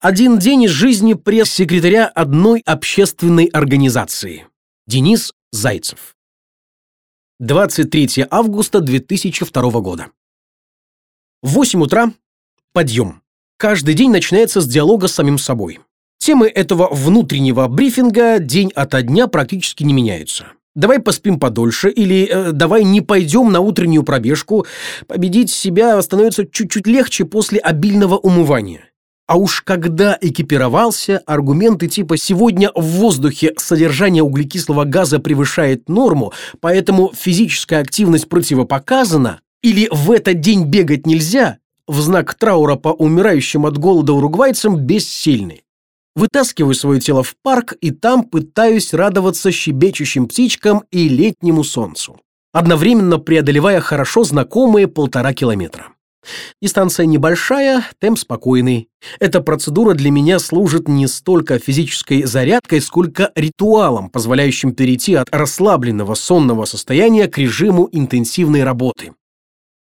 Один день из жизни пресс-секретаря одной общественной организации. Денис Зайцев. 23 августа 2002 года. В 8 утра подъем. Каждый день начинается с диалога с самим собой. Темы этого внутреннего брифинга день ото дня практически не меняются. Давай поспим подольше или э, давай не пойдем на утреннюю пробежку. Победить себя становится чуть-чуть легче после обильного умывания. А уж когда экипировался, аргументы типа «сегодня в воздухе содержание углекислого газа превышает норму, поэтому физическая активность противопоказана» или «в этот день бегать нельзя» в знак траура по умирающим от голода уругвайцам бессильны. Вытаскиваю свое тело в парк и там пытаюсь радоваться щебечущим птичкам и летнему солнцу, одновременно преодолевая хорошо знакомые полтора километра. Дистанция небольшая, темп спокойный. Эта процедура для меня служит не столько физической зарядкой, сколько ритуалом, позволяющим перейти от расслабленного сонного состояния к режиму интенсивной работы.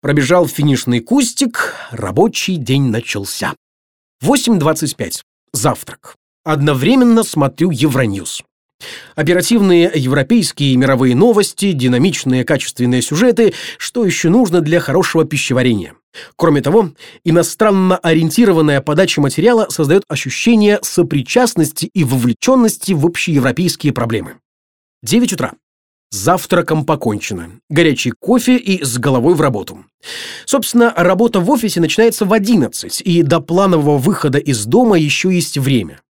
Пробежал финишный кустик, рабочий день начался. 8.25. Завтрак. Одновременно смотрю Евроньюз. Оперативные европейские и мировые новости, динамичные качественные сюжеты, что еще нужно для хорошего пищеварения. Кроме того, иностранно ориентированная подача материала создает ощущение сопричастности и вовлеченности в общеевропейские проблемы. 9 утра. Завтраком покончено. Горячий кофе и с головой в работу. Собственно, работа в офисе начинается в 11, и до планового выхода из дома еще есть время.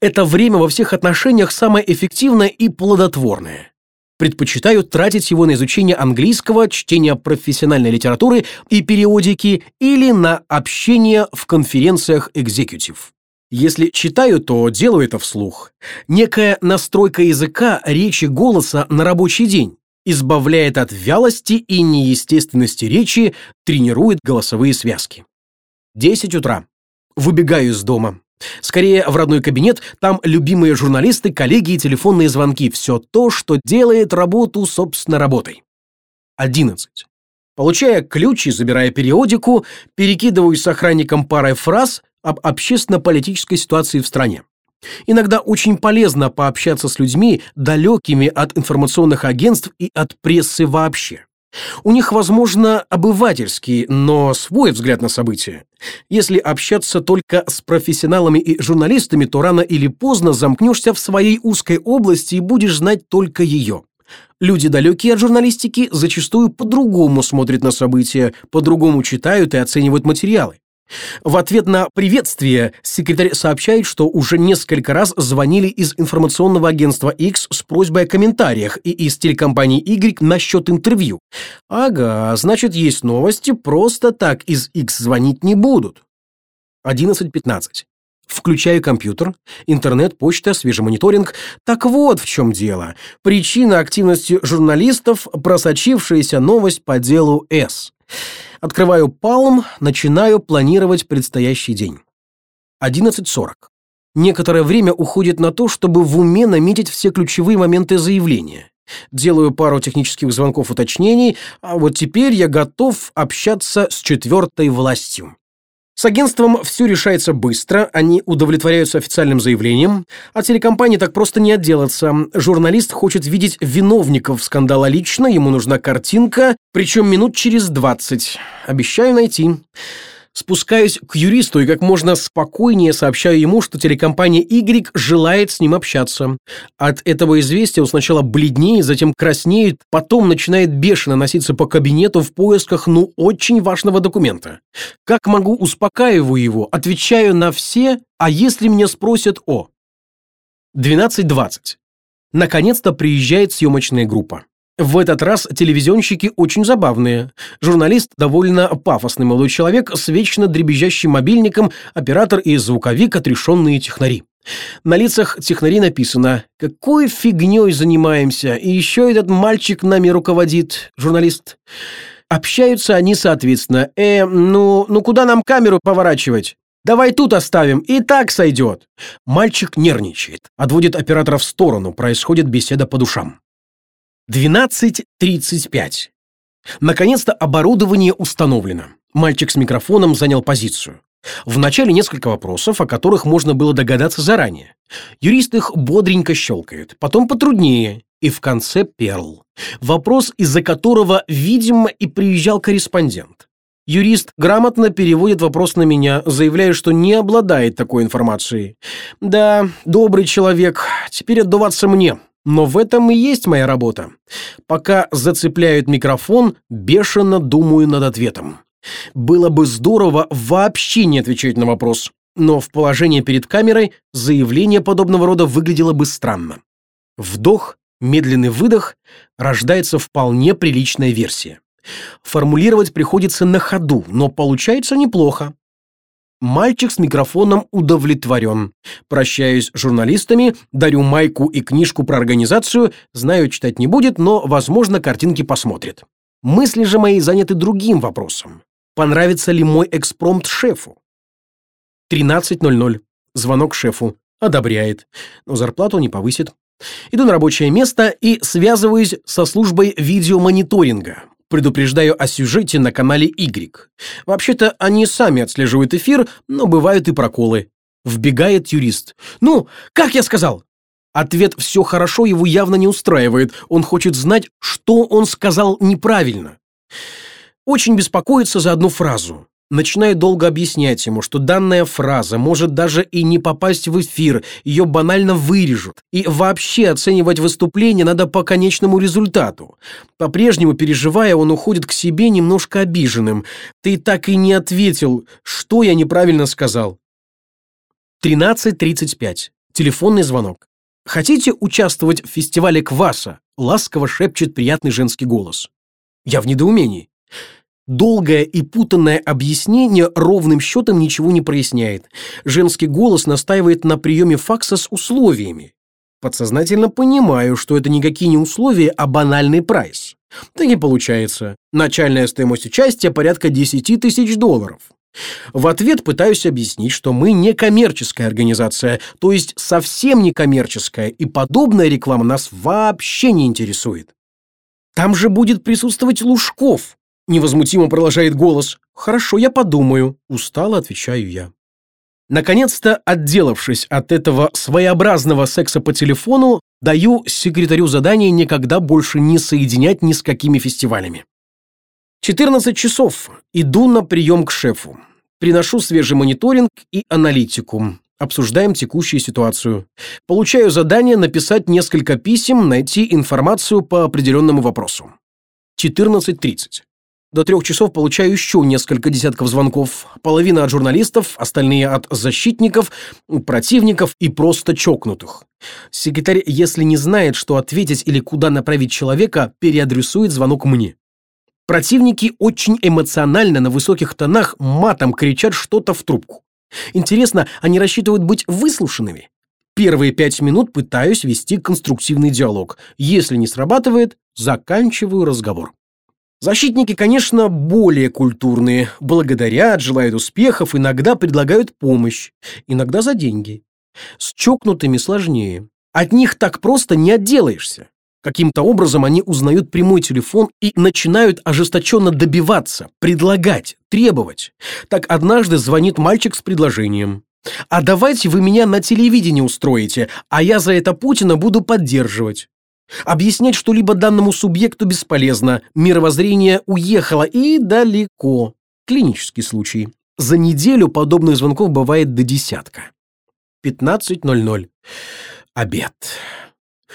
Это время во всех отношениях самое эффективное и плодотворное. Предпочитаю тратить его на изучение английского, чтение профессиональной литературы и периодики или на общение в конференциях экзекутив. Если читаю, то делаю это вслух. Некая настройка языка, речи, голоса на рабочий день избавляет от вялости и неестественности речи, тренирует голосовые связки. 10 утра. Выбегаю из дома. Скорее, в родной кабинет, там любимые журналисты, коллеги и телефонные звонки. Все то, что делает работу, собственно, работой. 11. Получая ключ и забирая периодику, перекидываюсь с охранником парой фраз об общественно-политической ситуации в стране. Иногда очень полезно пообщаться с людьми, далекими от информационных агентств и от прессы вообще. У них, возможно, обывательский, но свой взгляд на события. Если общаться только с профессионалами и журналистами, то рано или поздно замкнешься в своей узкой области и будешь знать только ее. Люди, далекие от журналистики, зачастую по-другому смотрят на события, по-другому читают и оценивают материалы. В ответ на приветствие секретарь сообщает, что уже несколько раз звонили из информационного агентства X с просьбой о комментариях и из телекомпании Y насчет интервью. Ага, значит, есть новости, просто так из X звонить не будут. 11.15. Включаю компьютер, интернет, почта, свежий мониторинг. Так вот в чем дело. Причина активности журналистов – просочившаяся новость по делу С. Открываю Palm, начинаю планировать предстоящий день. 11.40. Некоторое время уходит на то, чтобы в уме наметить все ключевые моменты заявления. Делаю пару технических звонков уточнений, а вот теперь я готов общаться с четвертой властью. С агентством все решается быстро, они удовлетворяются официальным заявлением, а телекомпании так просто не отделаться. Журналист хочет видеть виновников скандала лично, ему нужна картинка, причем минут через 20. Обещаю найти. Спускаюсь к юристу и как можно спокойнее сообщаю ему, что телекомпания Y желает с ним общаться. От этого известия он сначала бледнеет, затем краснеет, потом начинает бешено носиться по кабинету в поисках, ну, очень важного документа. Как могу, успокаиваю его, отвечаю на все, а если меня спросят о... 12.20. Наконец-то приезжает съемочная группа. В этот раз телевизионщики очень забавные. Журналист довольно пафосный молодой человек с вечно дребезжащим мобильником, оператор и звуковик отрешенные технари. На лицах технари написано «Какой фигней занимаемся? И еще этот мальчик нами руководит, журналист». Общаются они соответственно. «Э, ну, ну куда нам камеру поворачивать?» «Давай тут оставим, и так сойдет». Мальчик нервничает, отводит оператора в сторону, происходит беседа по душам. 12.35. Наконец-то оборудование установлено. Мальчик с микрофоном занял позицию. Вначале несколько вопросов, о которых можно было догадаться заранее. Юрист их бодренько щелкает, потом потруднее, и в конце перл. Вопрос, из-за которого, видимо, и приезжал корреспондент. Юрист грамотно переводит вопрос на меня, заявляя, что не обладает такой информацией. Да, добрый человек, теперь отдуваться мне. Но в этом и есть моя работа. Пока зацепляют микрофон, бешено думаю над ответом. Было бы здорово вообще не отвечать на вопрос, но в положении перед камерой заявление подобного рода выглядело бы странно. Вдох, медленный выдох, рождается вполне приличная версия. Формулировать приходится на ходу, но получается неплохо. Мальчик с микрофоном удовлетворен. Прощаюсь с журналистами, дарю майку и книжку про организацию, знаю, читать не будет, но, возможно, картинки посмотрит. Мысли же мои заняты другим вопросом. Понравится ли мой экспромт шефу? 13.00. Звонок шефу. Одобряет. Но зарплату не повысит. Иду на рабочее место и связываюсь со службой видеомониторинга. Предупреждаю о сюжете на канале Y. Вообще-то они сами отслеживают эфир, но бывают и проколы. Вбегает юрист. «Ну, как я сказал?» Ответ «все хорошо» его явно не устраивает. Он хочет знать, что он сказал неправильно. Очень беспокоится за одну фразу. Начинаю долго объяснять ему, что данная фраза может даже и не попасть в эфир, ее банально вырежут. И вообще оценивать выступление надо по конечному результату. По-прежнему переживая, он уходит к себе немножко обиженным. Ты так и не ответил, что я неправильно сказал. 13.35. Телефонный звонок. Хотите участвовать в фестивале кваса? Ласково шепчет приятный женский голос. Я в недоумении. Долгое и путанное объяснение ровным счетом ничего не проясняет. Женский голос настаивает на приеме факса с условиями. Подсознательно понимаю, что это никакие не условия, а банальный прайс. Так и получается. Начальная стоимость участия порядка 10 тысяч долларов. В ответ пытаюсь объяснить, что мы не коммерческая организация, то есть совсем не коммерческая, и подобная реклама нас вообще не интересует. Там же будет присутствовать Лужков, Невозмутимо продолжает голос. «Хорошо, я подумаю», — устало отвечаю я. Наконец-то, отделавшись от этого своеобразного секса по телефону, даю секретарю задание никогда больше не соединять ни с какими фестивалями. 14 часов. Иду на прием к шефу. Приношу свежий мониторинг и аналитику. Обсуждаем текущую ситуацию. Получаю задание написать несколько писем, найти информацию по определенному вопросу. 14.30. До трех часов получаю еще несколько десятков звонков. Половина от журналистов, остальные от защитников, противников и просто чокнутых. Секретарь, если не знает, что ответить или куда направить человека, переадресует звонок мне. Противники очень эмоционально на высоких тонах матом кричат что-то в трубку. Интересно, они рассчитывают быть выслушанными? Первые пять минут пытаюсь вести конструктивный диалог. Если не срабатывает, заканчиваю разговор. Защитники, конечно, более культурные, благодарят, желают успехов, иногда предлагают помощь, иногда за деньги. С чокнутыми сложнее. От них так просто не отделаешься. Каким-то образом они узнают прямой телефон и начинают ожесточенно добиваться, предлагать, требовать. Так однажды звонит мальчик с предложением. «А давайте вы меня на телевидении устроите, а я за это Путина буду поддерживать». Объяснять что-либо данному субъекту бесполезно, мировоззрение уехало и далеко. Клинический случай. За неделю подобных звонков бывает до десятка. 15.00. Обед.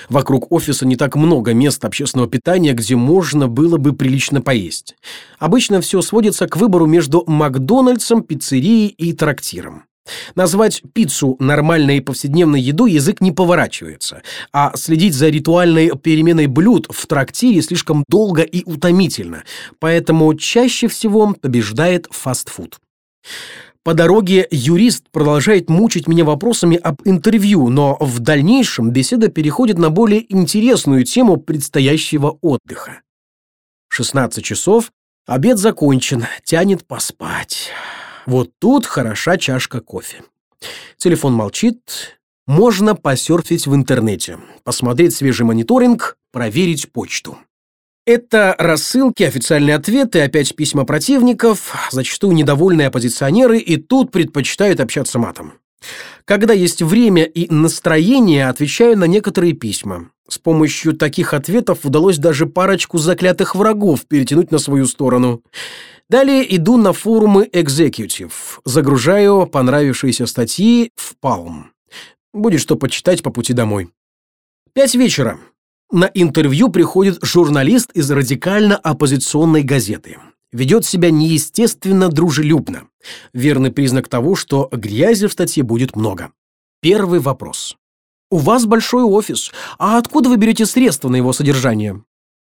Вокруг офиса не так много мест общественного питания, где можно было бы прилично поесть. Обычно все сводится к выбору между Макдональдсом, пиццерией и трактиром. Назвать пиццу нормальной повседневной едой язык не поворачивается, а следить за ритуальной переменой блюд в трактире слишком долго и утомительно, поэтому чаще всего побеждает фастфуд. По дороге юрист продолжает мучить меня вопросами об интервью, но в дальнейшем беседа переходит на более интересную тему предстоящего отдыха. 16 часов, обед закончен, тянет поспать. Вот тут хороша чашка кофе. Телефон молчит. Можно посерфить в интернете, посмотреть свежий мониторинг, проверить почту. Это рассылки, официальные ответы, опять письма противников, зачастую недовольные оппозиционеры и тут предпочитают общаться матом. Когда есть время и настроение, отвечаю на некоторые письма. С помощью таких ответов удалось даже парочку заклятых врагов перетянуть на свою сторону. Далее иду на форумы Executive, загружаю понравившиеся статьи в Palm. Будет что почитать по пути домой. Пять вечера. На интервью приходит журналист из радикально-оппозиционной газеты. Ведет себя неестественно дружелюбно. Верный признак того, что грязи в статье будет много. Первый вопрос. У вас большой офис. А откуда вы берете средства на его содержание?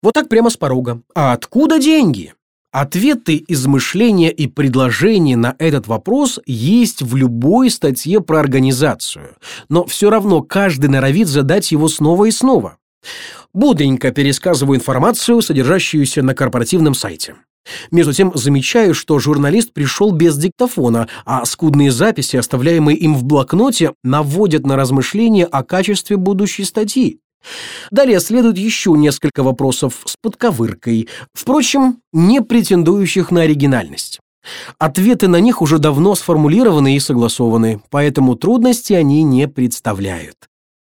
Вот так прямо с порога. А откуда деньги? Ответы, измышления и предложения на этот вопрос есть в любой статье про организацию, но все равно каждый норовит задать его снова и снова. Бодренько пересказываю информацию, содержащуюся на корпоративном сайте. Между тем замечаю, что журналист пришел без диктофона, а скудные записи, оставляемые им в блокноте, наводят на размышления о качестве будущей статьи. Далее следует еще несколько вопросов с подковыркой, впрочем, не претендующих на оригинальность. Ответы на них уже давно сформулированы и согласованы, поэтому трудности они не представляют.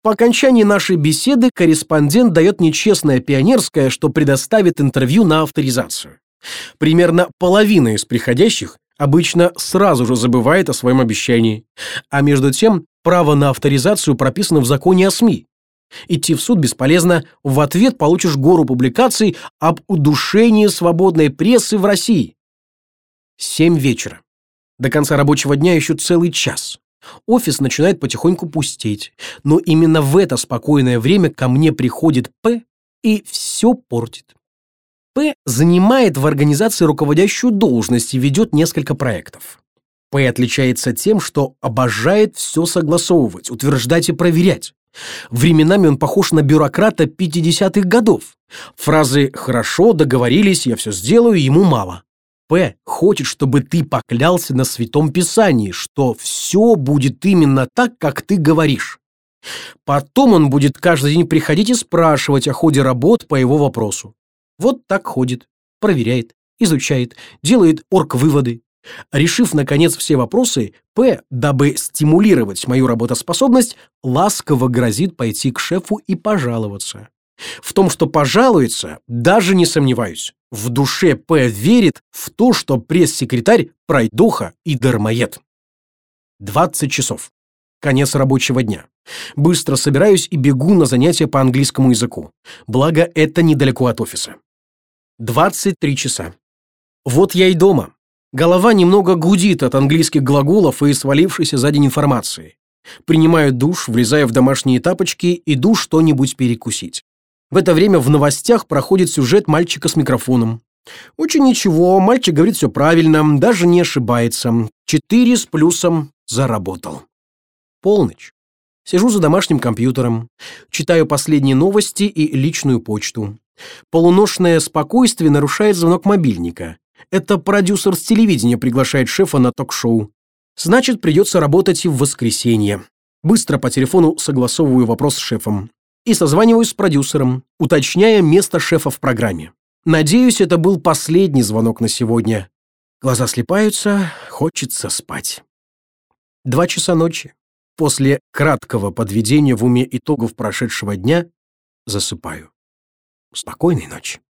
По окончании нашей беседы корреспондент дает нечестное пионерское, что предоставит интервью на авторизацию. Примерно половина из приходящих обычно сразу же забывает о своем обещании. А между тем, право на авторизацию прописано в законе о СМИ. Идти в суд бесполезно, в ответ получишь гору публикаций об удушении свободной прессы в России. Семь вечера. До конца рабочего дня еще целый час. Офис начинает потихоньку пустеть, но именно в это спокойное время ко мне приходит П и все портит. П занимает в организации руководящую должность и ведет несколько проектов. П отличается тем, что обожает все согласовывать, утверждать и проверять. Временами он похож на бюрократа 50-х годов. Фразы «хорошо, договорились, я все сделаю» ему мало. П хочет, чтобы ты поклялся на Святом Писании, что все будет именно так, как ты говоришь. Потом он будет каждый день приходить и спрашивать о ходе работ по его вопросу. Вот так ходит, проверяет, изучает, делает орг-выводы. Решив, наконец, все вопросы, П, дабы стимулировать мою работоспособность, ласково грозит пойти к шефу и пожаловаться. В том, что пожалуется, даже не сомневаюсь. В душе П верит в то, что пресс-секретарь пройдуха и дармоед. 20 часов. Конец рабочего дня. Быстро собираюсь и бегу на занятия по английскому языку. Благо, это недалеко от офиса. 23 часа. Вот я и дома. Голова немного гудит от английских глаголов и свалившейся за день информации. Принимаю душ, влезаю в домашние тапочки, иду что-нибудь перекусить. В это время в новостях проходит сюжет мальчика с микрофоном. Очень ничего, мальчик говорит все правильно, даже не ошибается. Четыре с плюсом заработал. Полночь. Сижу за домашним компьютером, читаю последние новости и личную почту. Полуношное спокойствие нарушает звонок мобильника. Это продюсер с телевидения приглашает шефа на ток-шоу. Значит, придется работать и в воскресенье. Быстро по телефону согласовываю вопрос с шефом и созваниваюсь с продюсером, уточняя место шефа в программе. Надеюсь, это был последний звонок на сегодня. Глаза слепаются, хочется спать. Два часа ночи. После краткого подведения в уме итогов прошедшего дня засыпаю. Спокойной ночи.